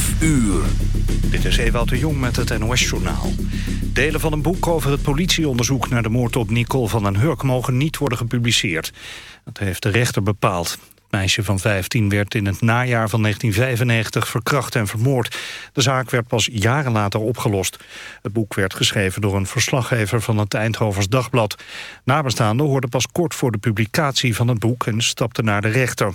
5 uur. Dit is Ewout de Jong met het NOS-journaal. Delen van een boek over het politieonderzoek naar de moord op Nicole van den Hurk... mogen niet worden gepubliceerd. Dat heeft de rechter bepaald meisje van 15 werd in het najaar van 1995 verkracht en vermoord. De zaak werd pas jaren later opgelost. Het boek werd geschreven door een verslaggever van het Eindhovens Dagblad. Nabestaanden hoorden pas kort voor de publicatie van het boek en stapten naar de rechter.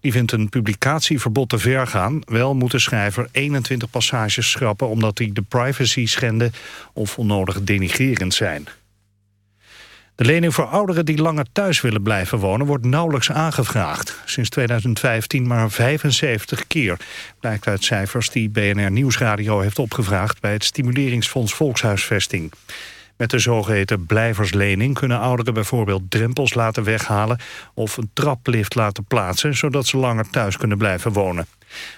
Die vindt een publicatieverbod te ver gaan. Wel moet de schrijver 21 passages schrappen omdat die de privacy schenden of onnodig denigrerend zijn. De lening voor ouderen die langer thuis willen blijven wonen wordt nauwelijks aangevraagd. Sinds 2015 maar 75 keer, blijkt uit cijfers die BNR Nieuwsradio heeft opgevraagd bij het Stimuleringsfonds Volkshuisvesting. Met de zogeheten blijverslening kunnen ouderen bijvoorbeeld drempels laten weghalen of een traplift laten plaatsen, zodat ze langer thuis kunnen blijven wonen.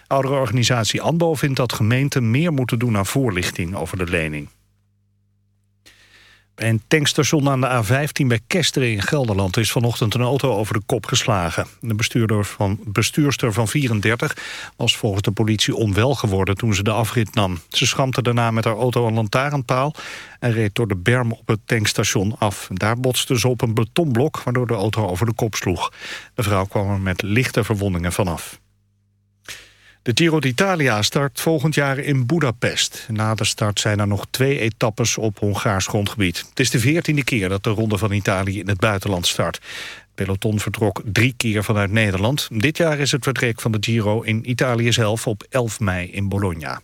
Ouderenorganisatie ANBO vindt dat gemeenten meer moeten doen aan voorlichting over de lening. Een tankstation aan de A15 bij Kesteren in Gelderland... is vanochtend een auto over de kop geslagen. De bestuurder van, bestuurster van 34 was volgens de politie onwel geworden... toen ze de afrit nam. Ze schampte daarna met haar auto een lantaarnpaal... en reed door de berm op het tankstation af. Daar botste ze op een betonblok... waardoor de auto over de kop sloeg. De vrouw kwam er met lichte verwondingen vanaf. De Giro d'Italia start volgend jaar in Budapest. Na de start zijn er nog twee etappes op Hongaars grondgebied. Het is de veertiende keer dat de Ronde van Italië in het buitenland start. Peloton vertrok drie keer vanuit Nederland. Dit jaar is het vertrek van de Giro in Italië zelf op 11 mei in Bologna.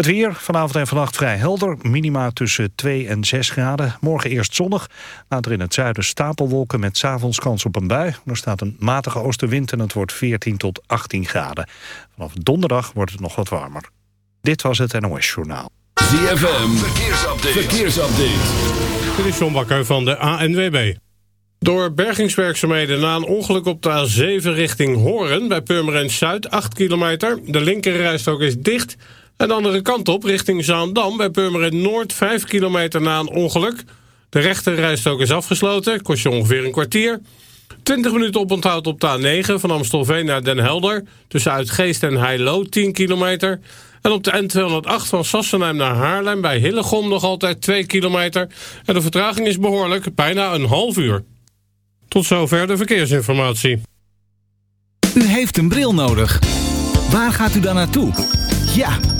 Het weer, vanavond en vannacht vrij helder. Minima tussen 2 en 6 graden. Morgen eerst zonnig. Later in het zuiden stapelwolken met s'avonds kans op een bui. Er staat een matige oostenwind en het wordt 14 tot 18 graden. Vanaf donderdag wordt het nog wat warmer. Dit was het NOS Journaal. ZFM, verkeersupdate. verkeersupdate. Dit is John Bakker van de ANWB. Door bergingswerkzaamheden na een ongeluk op de A7 richting Horen... bij Purmerend Zuid, 8 kilometer. De linkerrijstok is dicht... En de andere kant op, richting Zaandam, bij Purmerend Noord... 5 kilometer na een ongeluk. De rechterrijstok is afgesloten, kost je ongeveer een kwartier. 20 minuten oponthoud op de A9 van Amstelveen naar Den Helder... tussen Uitgeest en Heilo, 10 kilometer... En op de N208 van Sassenheim naar Haarlem bij Hillegom nog altijd 2 kilometer. En de vertraging is behoorlijk, bijna een half uur. Tot zover de verkeersinformatie. U heeft een bril nodig. Waar gaat u dan naartoe? Ja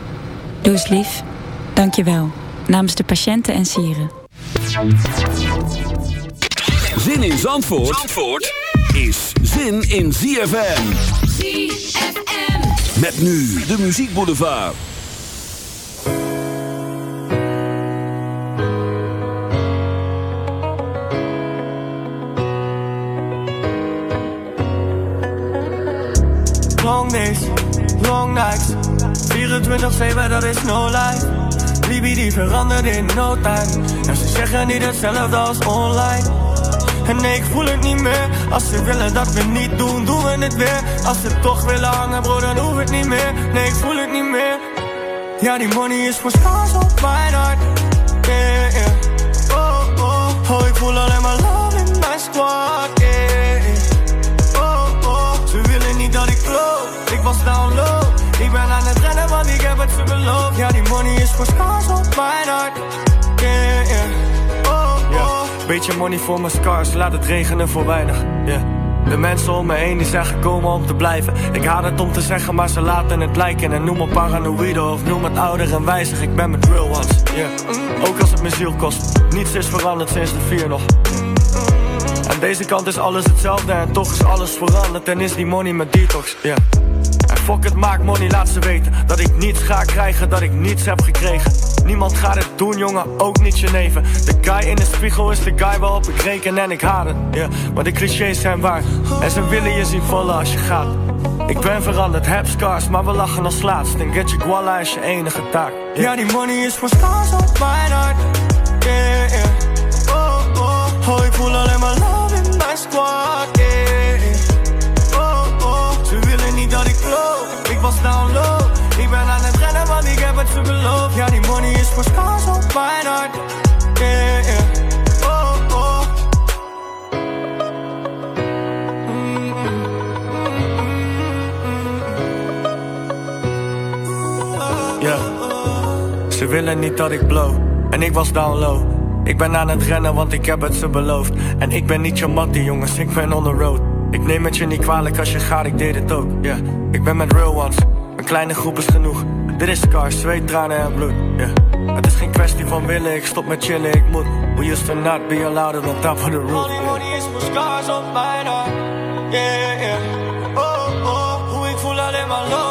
Doe eens lief. Dank je wel. Namens de patiënten en sieren. Zin in Zandvoort, Zandvoort is zin in ZFM. ZFM. Met nu de muziekboulevard. Long days, long nights. 24-7, dat is no life. Liefie die verandert in no time. En ze zeggen niet hetzelfde als online. En nee, ik voel het niet meer. Als ze willen dat we niet doen, doen we het weer. Als ze toch willen hangen, bro, dan hoef het niet meer. Nee, ik voel het niet meer. Ja, die money is voor schaars op mijn hart. Yeah, yeah. Oh, oh, oh, ik voel alleen maar love in mijn squad. Yeah, oh, oh. Ze willen niet dat ik geloof Ik was Ik ben aan het rennen, want ik heb het ze beloofd. Ja, die money is voor schaars op mijn hart. Yeah, yeah. Oh, oh. Beetje money voor mijn scars, laat het regenen voor weinig. Yeah. De mensen om me heen die zijn gekomen om te blijven. Ik haat het om te zeggen, maar ze laten het lijken. En noem me paranoïde of noem het ouder en wijzig Ik ben met real ones, yeah. Ook als het mijn ziel kost. Niets is veranderd sinds de vier nog. Aan deze kant is alles hetzelfde En toch is alles veranderd. En is die money met detox, yeah fuck het, maak money, laat ze weten Dat ik niets ga krijgen, dat ik niets heb gekregen. Niemand gaat het doen, jongen, ook niet je neven De guy in de spiegel is de guy waarop ik reken en ik haat het yeah. Maar de clichés zijn waar. En ze willen je zien vallen als je gaat. Ik ben veranderd, heb scars, maar we lachen als laatst. En get je guala is je enige taak yeah. Ja, die money is voor scars op mijn hart Yeah, yeah. Oh, oh, oh, ik voel alleen maar love in mijn squad was down low. Ik ben aan het rennen, want ik heb het ze beloofd. Ja, die money is voor scars op mijn hart. Yeah, yeah. Oh, oh. Ze willen niet dat ik blow. En ik was down low. Ik ben aan het rennen, want ik heb het ze beloofd. En ik ben niet je mattie, jongens, ik ben on the road Ik neem het je niet kwalijk als je gaat, ik deed het ook Yeah, ik ben met real ones Een kleine groep is genoeg. Dit is scars, zweet, tranen en bloed Yeah Het is geen kwestie van willen, ik stop met chillen, ik moet. We used to not be allowed on top of the roof. Is scars op mijn hart Yeah, yeah Oh, oh, hoe ik voel alleen maar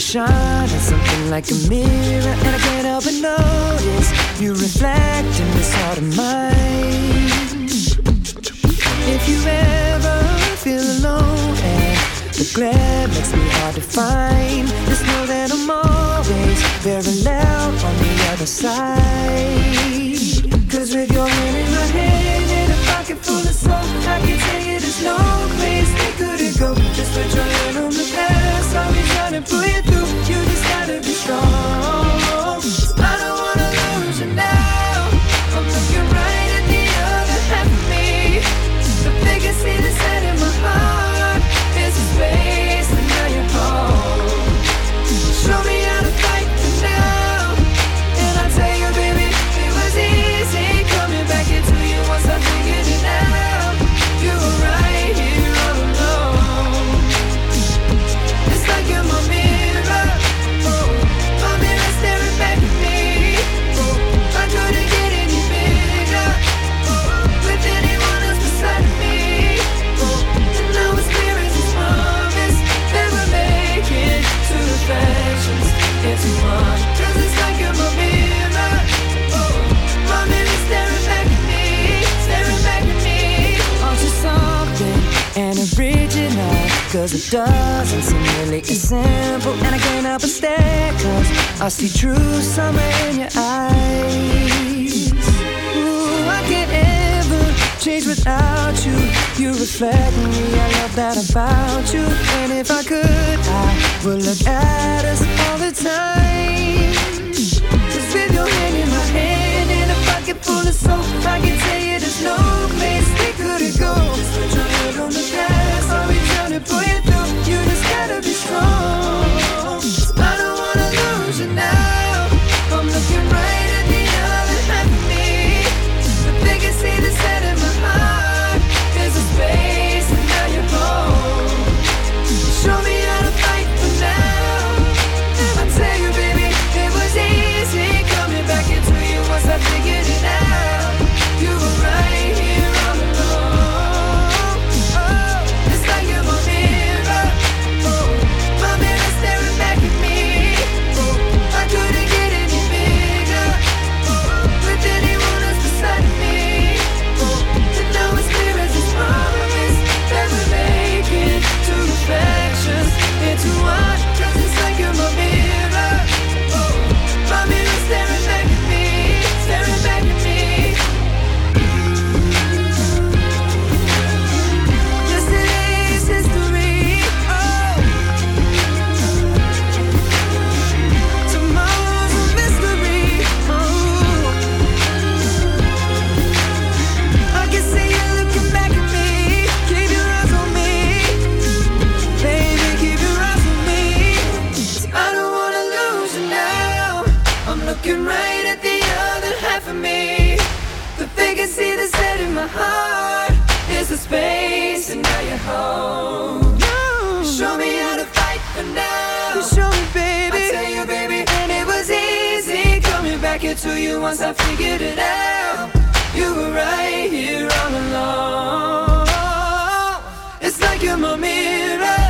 You shine at something like a mirror And I can't help but notice You reflect in this heart of mine. If you ever feel alone And the glare makes me hard to find Just know that I'm always very loud on the other side. Cause with your hand in my hand And a pocket full of soul I can tell you there's no place they couldn't go. Just put your hand on the past gotta pull it through. You just gotta be strong. Cause it doesn't seem really as simple. And I can't help but stare Cause I see true summer in your eyes change without you. You reflect me, I love that about you. And if I could, I would look at us all the time. Cause with your hand in my hand And a pocket full of soap. I can tell you there's no place we couldn't go Just put your head on the past I'll be trying to pull you through. You just gotta be strong. I don't wanna lose you now. I'm looking right at the other half of me. The biggest see space and now you're home. Show me how to fight for now. You show me, baby. I tell you, baby And it was easy coming back into you Once I figured it out. You were right here all along. It's like you're my mirror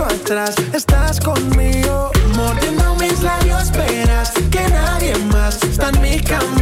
atrás, estás conmigo. Mordiendo mis labios, esperas que nadie más está en mi camino.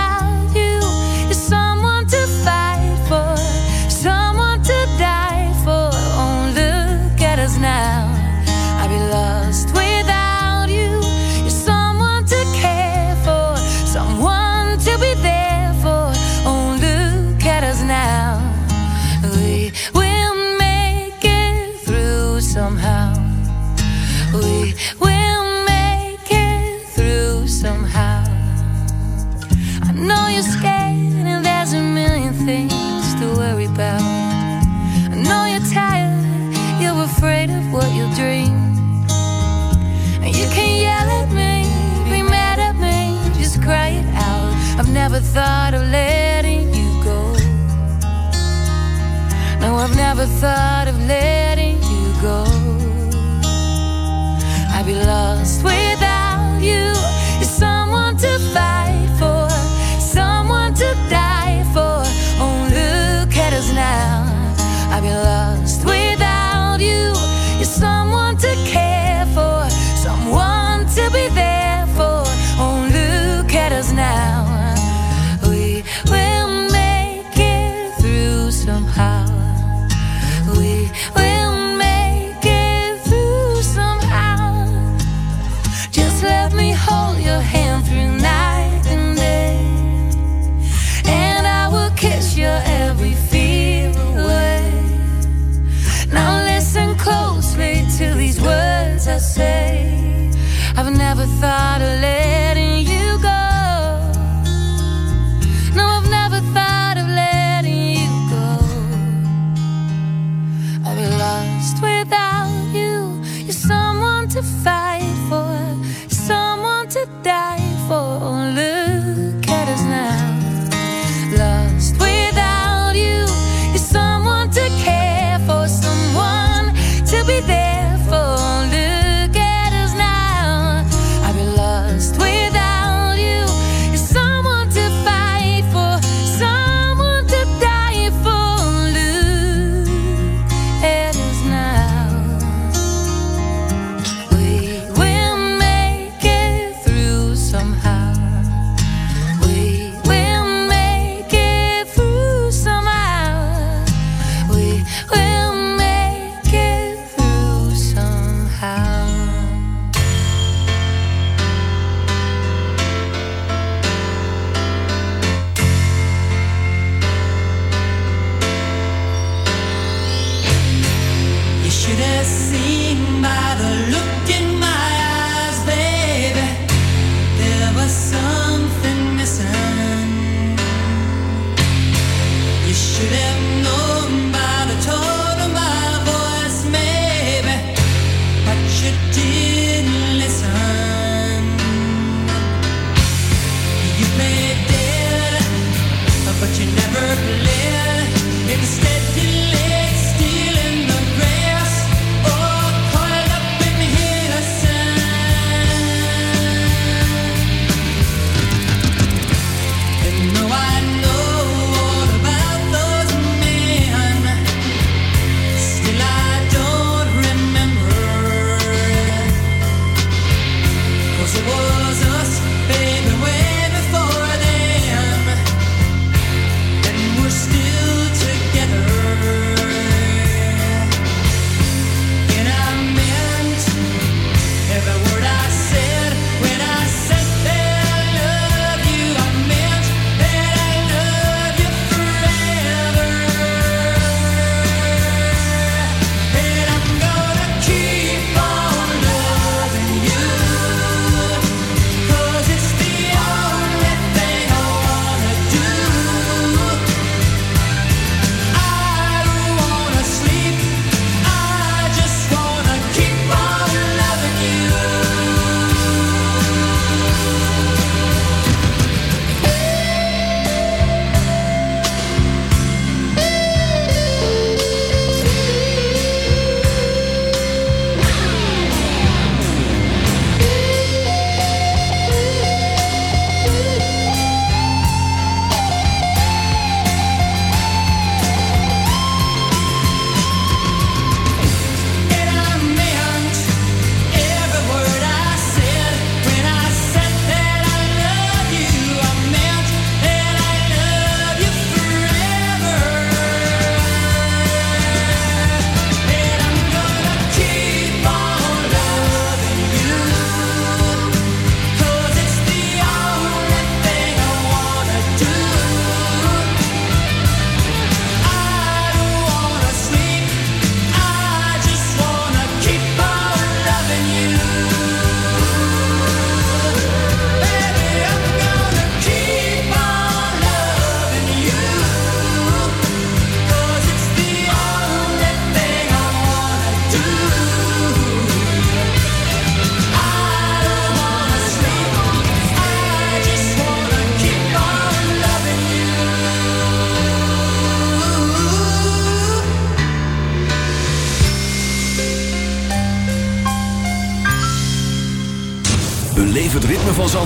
We will make it through somehow. I know you're scared, and there's a million things to worry about. I know you're tired, you're afraid of what you dream. And you can yell at me, be mad at me, just cry it out. I've never thought of letting you go. No, I've never thought of letting. lost without you.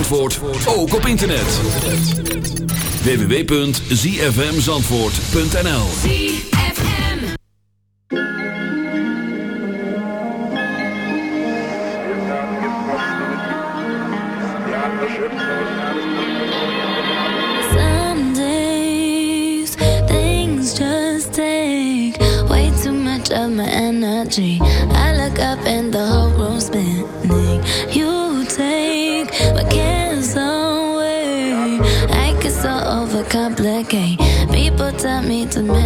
Zandvoort ook op internet. www.zfmzandvoort.nl energy. I look up me to me.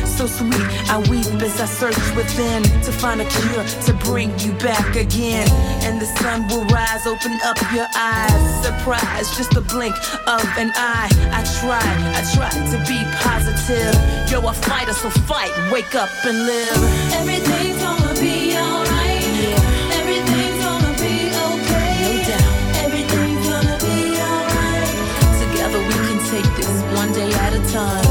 So sweet, I weep as I search within to find a cure to bring you back again. And the sun will rise, open up your eyes. Surprise, just a blink of an eye. I try, I try to be positive. You're a fighter, so fight, wake up and live. Everything's gonna be alright. Everything's gonna be okay. No doubt. Everything's gonna be alright. Together we can take this one day at a time.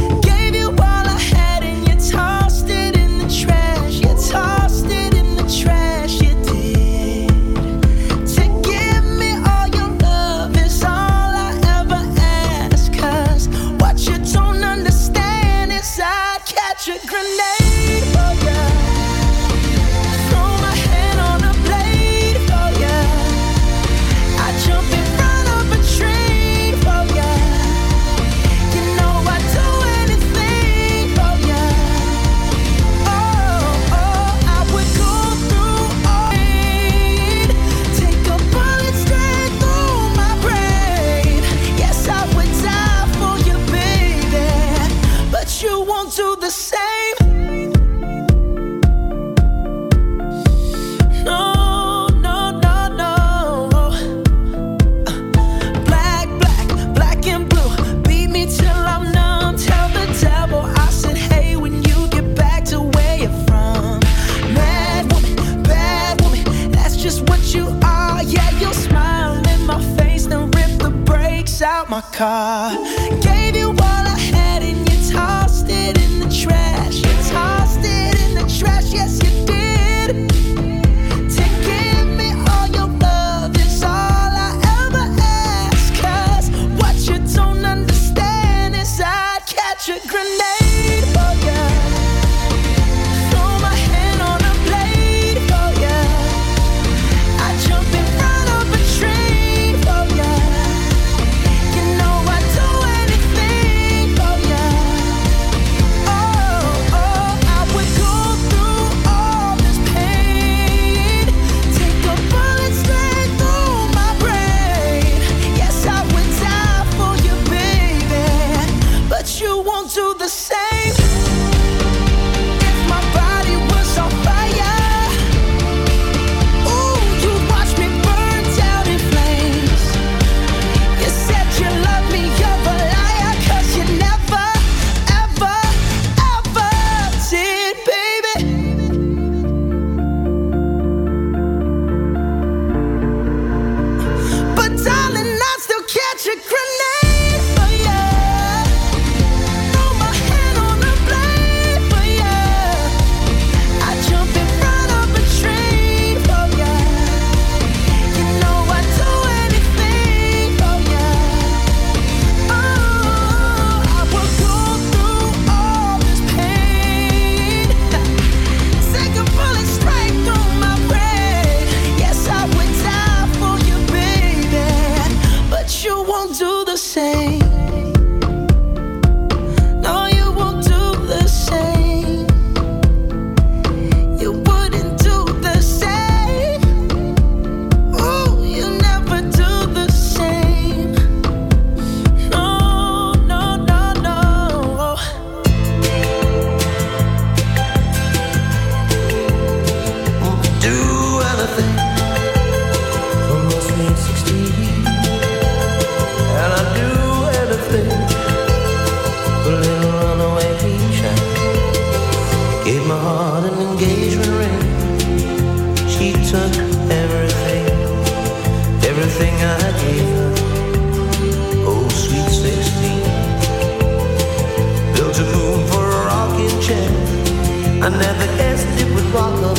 I never guessed it would rock up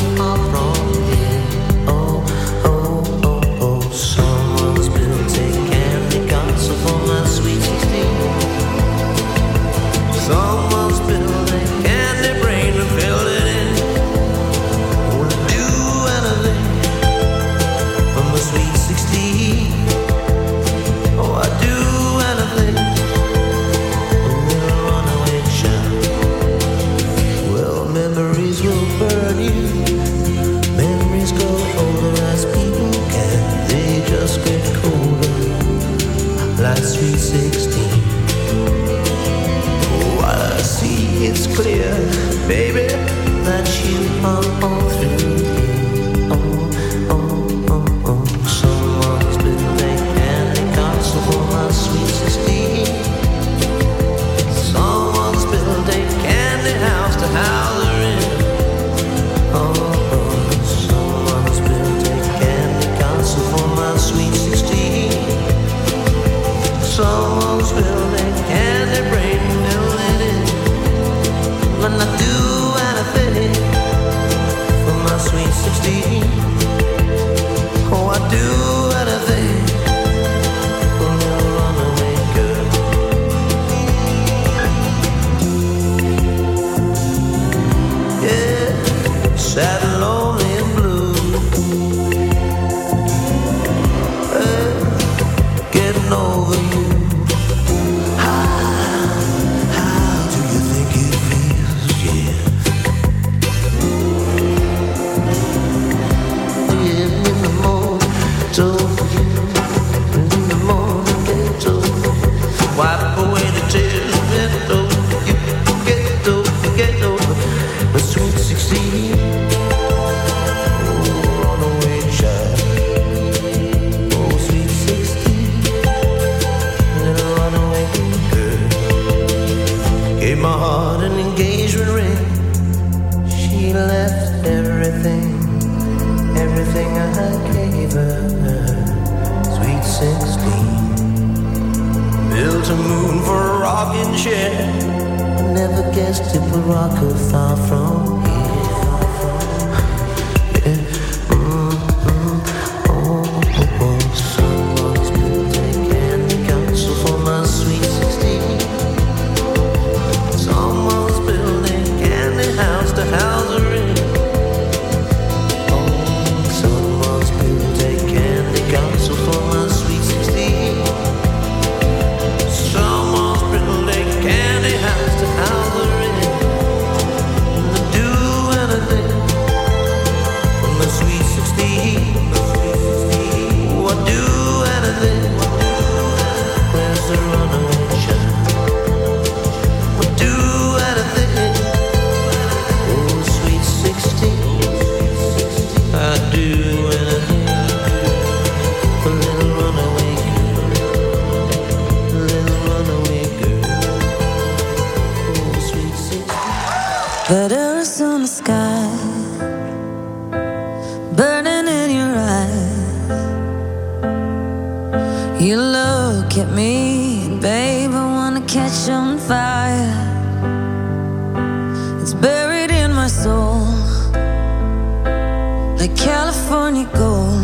like California gold.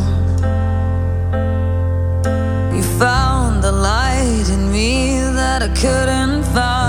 You found the light in me that I couldn't find.